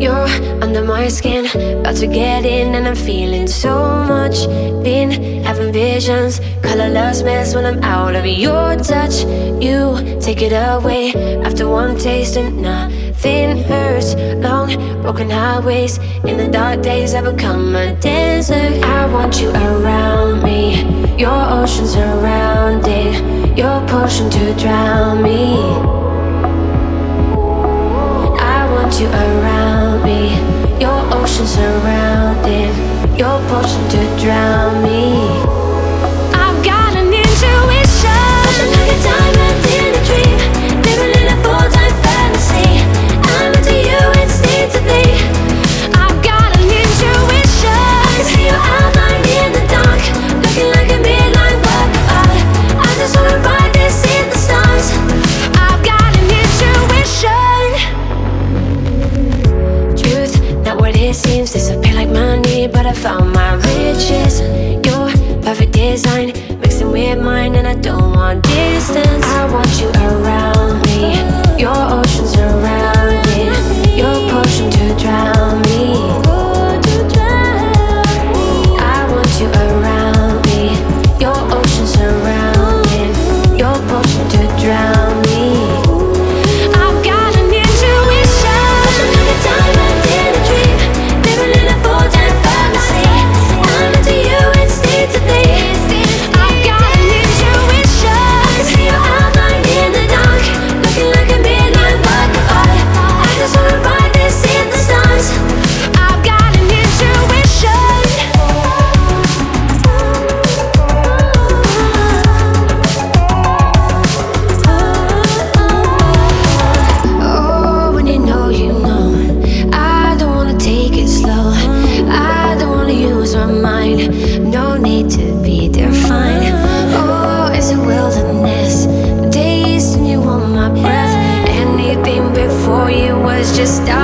You're under my skin, about to get in, and I'm feeling so much. Been having visions, colorless mess when I'm out of your touch. You take it away after one taste, and nothing hurts. Long broken highways in the dark days, I become a dancer. I want you around. grounded. Your potion to drown me. dreams disappear like money, but I found my riches. Your perfect design mixing with mine, and I don't want. just out